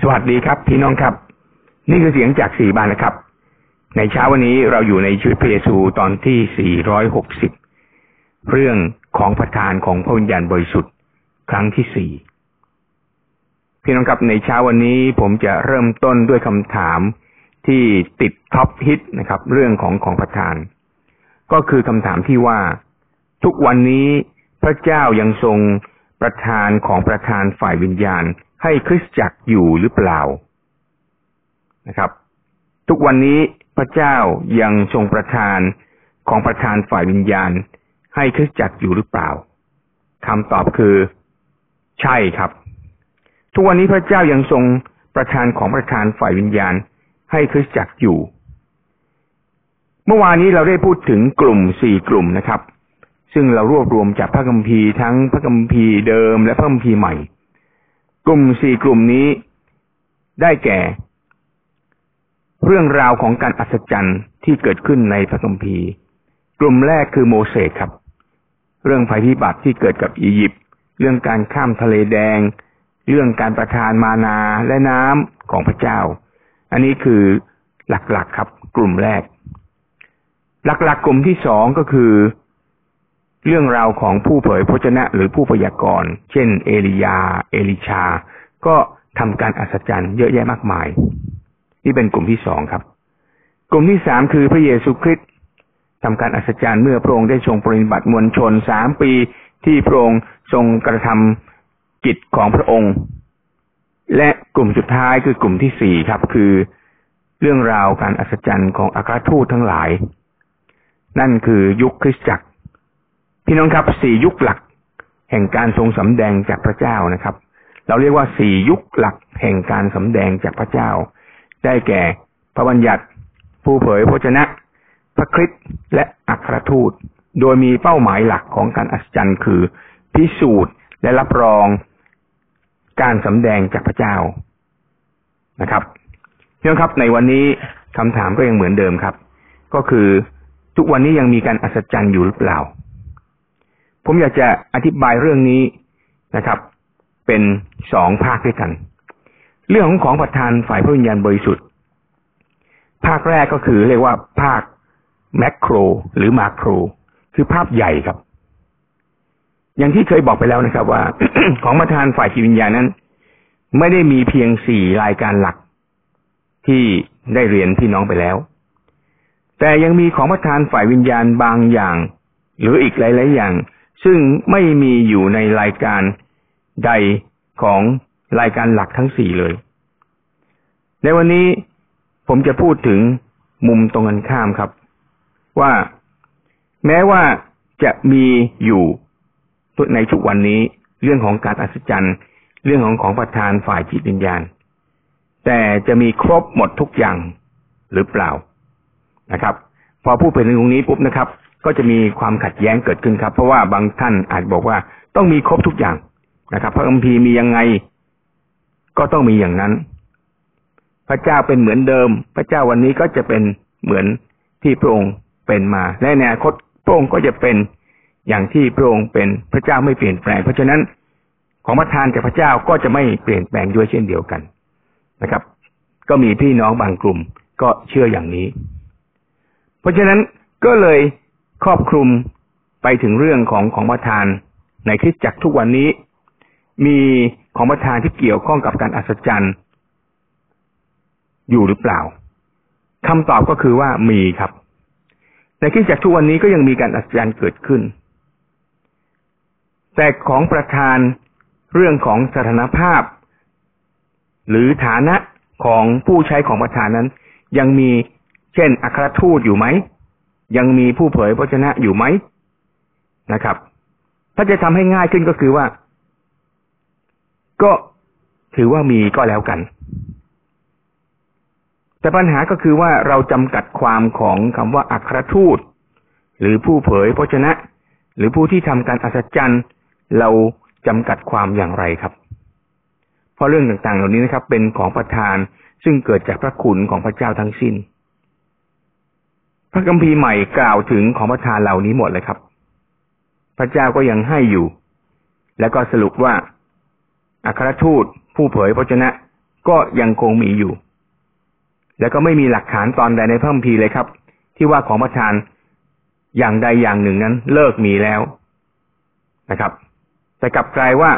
สวัสดีครับ พี่น้องครับ นี่คือเสียงจากสี่บานนะครับ ในเช้าวันนี้เราอยู่ในชีวิตพระเยซูตอนที่ 460 เรื่องของประธานของพระวิญญาณบริสุทธิ์ ครั้งที่สี่พี่น้องครับในเช้าวันนี้ผมจะเริ่มต้นด้วยคำถามที่ติดท็อปฮิตนะครับ เรื่องของของประธาน ก็คือคำถามที่ว่า ทุกวันนี้พระเจ้ายังทรงประธานของประธานฝ่ายวิญญาณ ให้คริสตจักรอยู่หรือเปล่านะครับ ทุกวันนี้พระเจ้ายังทรงประทานของประธานฝ่ายวิญญาณ ให้คริสตจักรอยู่หรือเปล่าคำตอบคือ ใช่ครับ ทุกวันนี้พระเจ้ายังทรงประทานของประธานฝ่ายวิญญาณ ให้คริสตจักรอยู่ เมื่อวานนี้เราได้พูดถึงกลุ่มสี่กลุ่มนะครับ ซึ่งเรารวบรวมจากพระคัมภีร์ทั้งพระคัมภีร์เดิมและพระคัมภีร์ใหม่ กลุ่มสี่กลุ่มนี้ได้แก่ เรื่องราวของการอัศจรรย์ที่เกิดขึ้นในพระคัมภีร์ กลุ่มแรกคือโมเสสครับ เรื่องภัยพิบัติที่เกิดกับอียิปต์เรื่องการข้ามทะเลแดง เรื่องการประทานมานาและน้ำของพระเจ้า อันนี้คือหลักๆครับ กลุ่มแรก หลักๆกลุ่มที่สองก็คือ เรื่องราวของผู้เผยพระชนะหรือผู้พยากรณ์ เช่น เอลียา เอลิชา ก็ทำการอัศจรรย์เยอะแยะมากมาย นี่เป็นกลุ่มที่สองครับ กลุ่มที่สามคือพระเยซูคริสต์ทำการอัศจรรย์เมื่อพระองค์ได้ทรงปฏิบัติมวลชนสามปีที่พระองค์ทรงกระทำกิจของพระองค์ และกลุ่มสุดท้ายคือกลุ่มที่สี่ครับ คือเรื่องราวการอัศจรรย์ของอัครทูตทั้งหลาย นั่นคือยุคคริสตจักร พี่น้องครับสี่ยุคหลัก แห่งการทรงสำแดงจากพระเจ้านะครับ เราเรียกว่าสี่ยุคหลักแห่งการสำแดงจากพระเจ้า ได้แก่พระบัญญัติ ผู้เผยพระชนะ พระคริสต์และอัครทูต โดยมีเป้าหมายหลักของการอัศจรรย์คือ พิสูจน์และรับรองการสำแดงจากพระเจ้านะครับพี่น้องครับในวันนี้คำถามก็ยังเหมือนเดิมครับ ก็คือทุกวันนี้ยังมีการอัศจรรย์อยู่หรือเปล่า ผมอยากจะอธิบายเรื่องนี้นะครับ เป็นสองภาคด้วยกัน เรื่องของของประธานฝ่ายพระวิญญาณบริสุทธิ์ ภาคแรกก็คือเรียกว่าภาคแมกโครหรือมาโคร คือภาพใหญ่ครับ อย่างที่เคยบอกไปแล้วนะครับ ว่าของประธานฝ่ายจิตวิญญาณนั้น ไม่ได้มีเพียงสี่รายการหลัก ที่ได้เรียนพี่น้องไปแล้ว แต่ยังมีของประธานฝ่ายวิญญาณบางอย่าง หรืออีกหลาย ๆ อย่าง ซึ่งไม่มีอยู่ในรายการใดของรายการหลักทั้งสี่เลย ในวันนี้ผมจะพูดถึงมุมตรงกันข้ามครับ ว่าแม้ว่าจะมีอยู่ในทุกวันนี้เรื่องของการอัศจรรย์เรื่องของของประธานฝ่ายจิตวิญญาณ แต่จะมีครบหมดทุกอย่างหรือเปล่านะครับ พอพูดไปถึงตรงนี้ปุ๊บนะครับ ก็จะมีความขัดแย้งเกิดขึ้นครับ เพราะว่าบางท่านอาจบอกว่าต้องมีครบทุกอย่างนะครับพระคัมภีร์มียังไง ก็ต้องมีอย่างนั้น พระเจ้าเป็นเหมือนเดิม พระเจ้าวันนี้ก็จะเป็นเหมือนที่พระองค์เป็นมา และในอนาคตพระองค์ก็จะเป็นอย่างที่พระองค์เป็นพระเจ้าไม่เปลี่ยนแปลง เพราะฉะนั้นของประทานจากพระเจ้าก็จะไม่เปลี่ยนแปลงด้วยเช่นเดียวกันนะครับ ก็มีพี่น้องบางกลุ่มก็เชื่ออย่างนี้ เพราะฉะนั้นก็เลย ครอบคลุมไปถึงเรื่องของของประทาน ในคริสตจักรทุกวันนี้ มีของประทานที่เกี่ยวข้องกับการอัศจรรย์อยู่หรือเปล่าคำตอบก็คือว่ามีครับ ในคริสตจักรทุกวันนี้ก็ยังมีการอัศจรรย์เกิดขึ้น แต่ของประธานเรื่องของสถานภาพ หรือฐานะของผู้ใช้ของประธานนั้น ยังมีเช่นอัครทูตอยู่ไหม ยังมีผู้เผยพระชนะอยู่ไหมนะครับ ถ้าจะทำให้ง่ายขึ้นก็คือว่า ก็ถือว่ามีก็แล้วกัน แต่ปัญหาก็คือว่าเราจำกัดความของคำว่าอัครทูต หรือผู้เผยพระชนะ หรือผู้ที่ทำการอัศจรรย์ เราจำกัดความอย่างไรครับ เพราะเรื่องต่างๆ เหล่านี้นะครับ เป็นของประทานซึ่งเกิดจากพระคุณของพระเจ้าทั้งสิ้น พระคัมภีร์ใหม่กล่าวถึงของประทานเหล่านี้หมดเลยครับ พระเจ้าก็ยังให้อยู่ แล้วก็สรุปว่าอัครทูตผู้เผยพระชนะก็ยังคงมีอยู่ แล้วก็ไม่มีหลักฐานตอนใดในพระคัมภีร์เลยครับ ที่ว่าของประทานอย่างใดอย่างหนึ่งนั้นเลิกมีแล้วนะครับ แต่กลับกลายว่า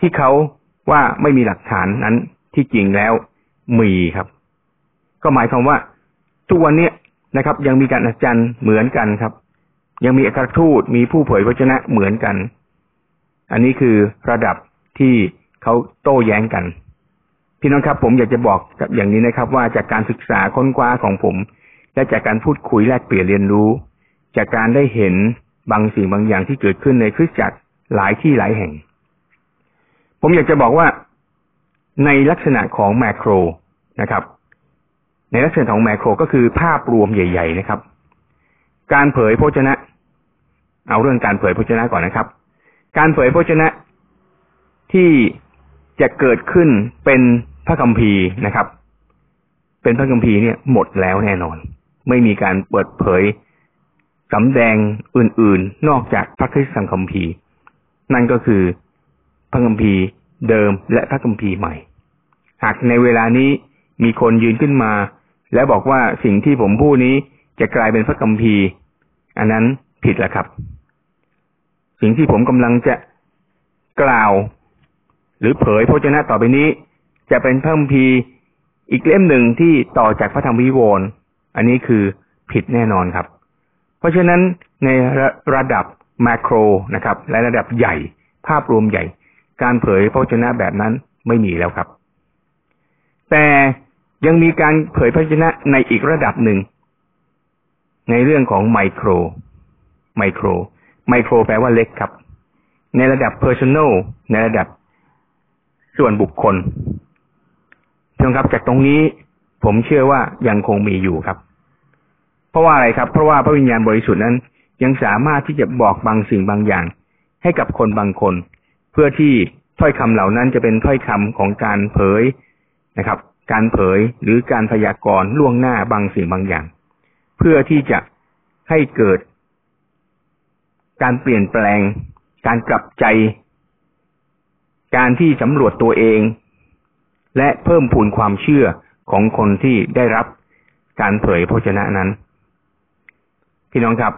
ที่เขาว่าไม่มีหลักฐานนั้นที่จริงแล้วมีครับ ก็หมายความว่าทุกวันนี้ นะครับ ยังมีการอาจารย์เหมือนกันครับ ยังมีเอัครทูตมีผู้เผยพระชนะเหมือนกัน อันนี้คือระดับที่เขาโต้แย้งกัน พี่น้องครับ ผมอยากจะบอกกับอย่างนี้นะครับ ว่าจากการศึกษาค้นคว้าของผม และจากการพูดคุยแลกเปลี่ยนเรียนรู้ จากการได้เห็นบางสิ่งบางอย่างที่เกิดขึ้นในคริสตจักรหลายที่หลายแห่ง ผมอยากจะบอกว่าในลักษณะของแมโครนะครับ ในลักษณะของแมโครก็คือภาพรวมใหญ่ ๆ นะครับ การเผยพระชนะ เอาเรื่องการเผยพระชนะก่อนนะครับ การเผยพระชนะที่จะเกิดขึ้นเป็นพระคัมภีร์นะครับ เป็นพระคัมภีร์เนี่ยหมดแล้วแน่นอน ไม่มีการเปิดเผยสำแดงอื่นๆ นอกจากพระคริสตคัมภีร์ นั่นก็คือพระคัมภีร์เดิมและพระคัมภีร์ใหม่ หากในเวลานี้มีคนยืนขึ้นมา และบอกว่าสิ่งที่ผมพูดนี้จะกลายเป็นพระคัมภีร์ อันนั้นผิดแล้วครับ สิ่งที่ผมกำลังจะกล่าว หรือเผยพระเจ้าต่อไปนี้ จะเป็นพระคัมภีร์อีกเล่มหนึ่งที่ต่อจากพระธรรมวิวรณ์อันนี้คือผิดแน่นอนครับ เพราะฉะนั้นในระระดับมาโครนะครับ และระดับใหญ่ ภาพรวมใหญ่ การเผยพระชนะแบบนั้นไม่มีแล้วครับ แต่ ยังมีการเผยพระชนะในอีกระดับหนึ่ง ในเรื่องของไมโคร ไมโคร ไมโครแปลว่าเล็กครับ ในระดับ personal ในระดับส่วนบุคคลเพียงครับ จากตรงนี้ผมเชื่อว่ายังคงมีอยู่ครับ เพราะว่าอะไรครับ เพราะว่าพระวิญญาณบริสุทธิ์นั้น ยังสามารถที่จะบอกบางสิ่งบางอย่าง ให้กับคนบางคน เพื่อที่ถ้อยคำเหล่านั้นจะเป็นถ้อยคำของการเผยนะครับ การเผยหรือการพยากรณ์ล่วงหน้าบางสิ่งบางอย่าง เพื่อที่จะให้เกิด การเปลี่ยนแปลง การกลับใจ การที่สำรวจตัวเอง และเพิ่มพูนความเชื่อของคนที่ได้รับการเผยพระชนะนั้น พี่น้องครับ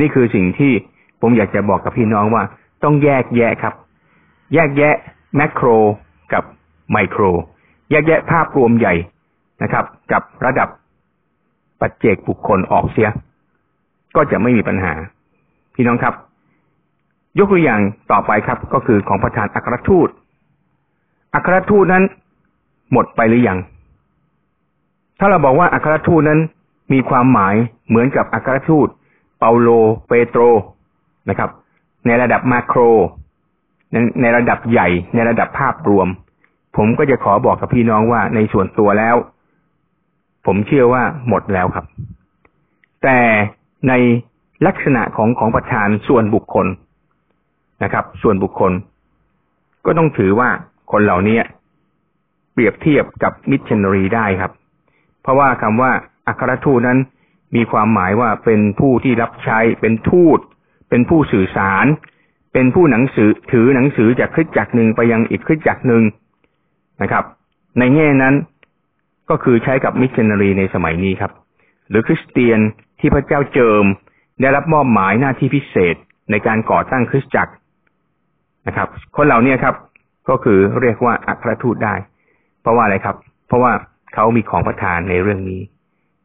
นี่คือสิ่งที่ผมอยากจะบอกกับพี่น้องว่า ต้องแยกแยะครับ แยกแยะแมกโครกับไมโคร แยกแยะภาพรวมใหญ่นะครับ กับระดับปัจเจกบุคคลออกเสีย ก็จะไม่มีปัญหา พี่น้องครับ ยกตัวอย่างต่อไปครับ ก็คือของประธานอัครทูต อัครทูตนั้น หมดไปหรือยัง ถ้าเราบอกว่าอัครทูตนั้นมีความหมายเหมือนกับอัครทูต เปาโลเปโตรนะครับ ในระดับมาโคร ในในระดับใหญ่ ในระดับภาพรวม ผมก็จะขอบอกกับพี่น้องว่าในส่วนตัวแล้ว ผมเชื่อว่าหมดแล้วครับ แต่ในลักษณะของของประธานส่วนบุคคลนะครับ ส่วนบุคคล ก็ต้องถือว่าคนเหล่านี้เปรียบเทียบกับมิชชันนารีได้ครับ เพราะว่าคำว่าอัครทูตนั้นมีความหมายว่าเป็นผู้ที่รับใช้เป็นทูต เป็นผู้สื่อสาร เป็นผู้หนังสือถือหนังสือจากคริสจักรหนึ่งไปยังอีกคริสจักรหนึ่ง นะครับ ในแง่นั้นก็คือใช้กับมิชชันนารีในสมัยนี้ครับ หรือคริสเตียนที่พระเจ้าเจิมได้รับมอบหมายหน้าที่พิเศษในการก่อตั้งคริสตจักรนะครับ คนเหล่านี้ครับ ก็คือเรียกว่าอัครทูตได้ เพราะว่าอะไรครับ เพราะว่าเขามีของประทานในเรื่องนี้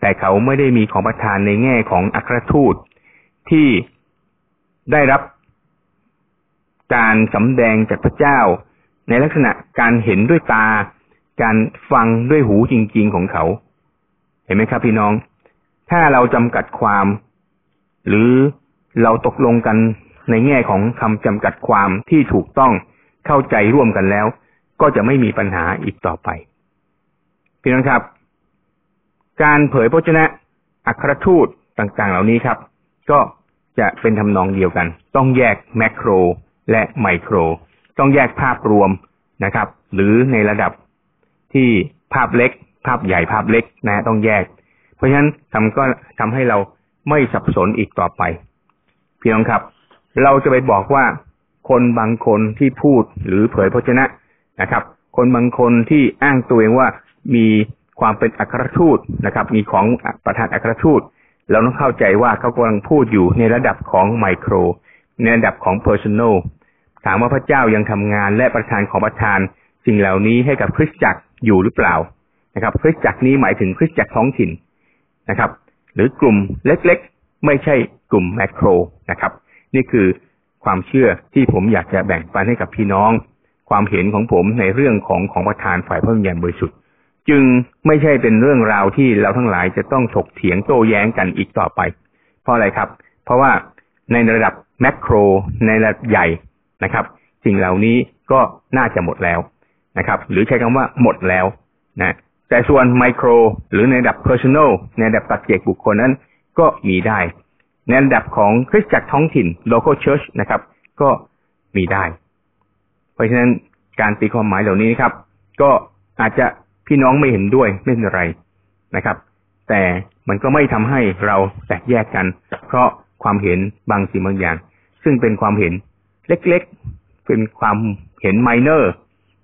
แต่เขาไม่ได้มีของประทานในแง่ของอัครทูตที่ได้รับการสำแดงจากพระเจ้า ในลักษณะการเห็นด้วยตา การฟังด้วยหูจริง ๆของเขา เห็นไหมครับ พี่น้อง ถ้าเราจำกัดความ หรือเราตกลงกันในแง่ของคำจำกัดความที่ถูกต้องเข้าใจร่วมกันแล้ว ก็จะไม่มีปัญหาอีกต่อไป พี่น้องครับ การเผยพระชนะอัครทูตต่างๆ เหล่านี้ครับ ก็จะเป็นทำนองเดียวกัน ต้องแยกแมกโครและไมโคร ต้องแยกภาพรวมนะครับ หรือในระดับที่ภาพเล็ก ภาพใหญ่ภาพเล็กนะต้องแยก เพราะฉะนั้นทำก็ทำให้เราไม่สับสนอีกต่อไป พี่น้องครับ เราจะไปบอกว่าคนบางคนที่พูดหรือเผยพระชนะนะครับ คนบางคนที่อ้างตัวเองว่ามีความเป็นอัครทูตนะครับ มีของประธานอัครทูต เราต้องเข้าใจว่าเขากำลังพูดอยู่ในระดับของไมโคร ในระดับของเพอร์ซันอล ถามว่าพระเจ้ายังทำงานและประธานของประธานสิ่งเหล่านี้ให้กับคริสตจักรอยู่หรือเปล่านะครับคริสตจักรนี้หมายถึงคริสตจักรท้องถิ่นนะครับ หรือกลุ่มเล็กๆ ไม่ใช่กลุ่มแมคโครนะครับ นี่คือความเชื่อที่ผมอยากจะแบ่งปันให้กับพี่น้อง ความเห็นของผมในเรื่องของของประธานฝ่ายพระวิญญาณบริสุทธิ์จึงไม่ใช่เป็นเรื่องราวที่เราทั้งหลายจะต้องถกเถียงโต้แย้งกันอีกต่อไป เพราะอะไรครับ เพราะว่าในระดับแมคโครในระดับใหญ่ นะครับ สิ่งเหล่านี้ก็น่าจะหมดแล้วนะครับ หรือใช้คำว่าหมดแล้วนะแต่ส่วนไมโครหรือในระดับ personal ในระดับปัจเจกบุคคลนั้นก็มีได้ ในระดับของคริสตจักรท้องถิ่น local church นะครับ ก็มีได้ เพราะฉะนั้นการตีความหมายเหล่านี้นครับ ก็อาจจะพี่น้องไม่เห็นด้วยไม่เป็นไรนะครับ แต่มันก็ไม่ทำให้เราแตกแยกกัน เพราะความเห็นบางสิ่งบางอย่าง ซึ่งเป็นความเห็น เล็กๆ เป็นความเห็นไมเนอร์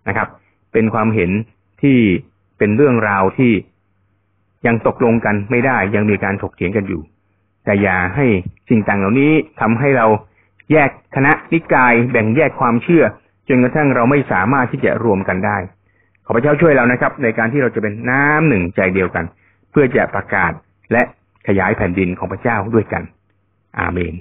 นะครับ เป็นความเห็นที่เป็นเรื่องราวที่ยังตกลงกันไม่ได้ยังมีการถกเถียงกันอยู่ แต่อย่าให้สิ่งต่างเหล่านี้ทำให้เราแยกคณะนิกาย แบ่งแยกความเชื่อ จนกระทั่งเราไม่สามารถที่จะรวมกันได้ ขอพระเจ้าช่วยเรานะครับ ในการที่เราจะเป็นน้ำหนึ่งใจเดียวกัน เพื่อจะประกาศและขยายแผ่นดินของพระเจ้าด้วยกัน อาเมน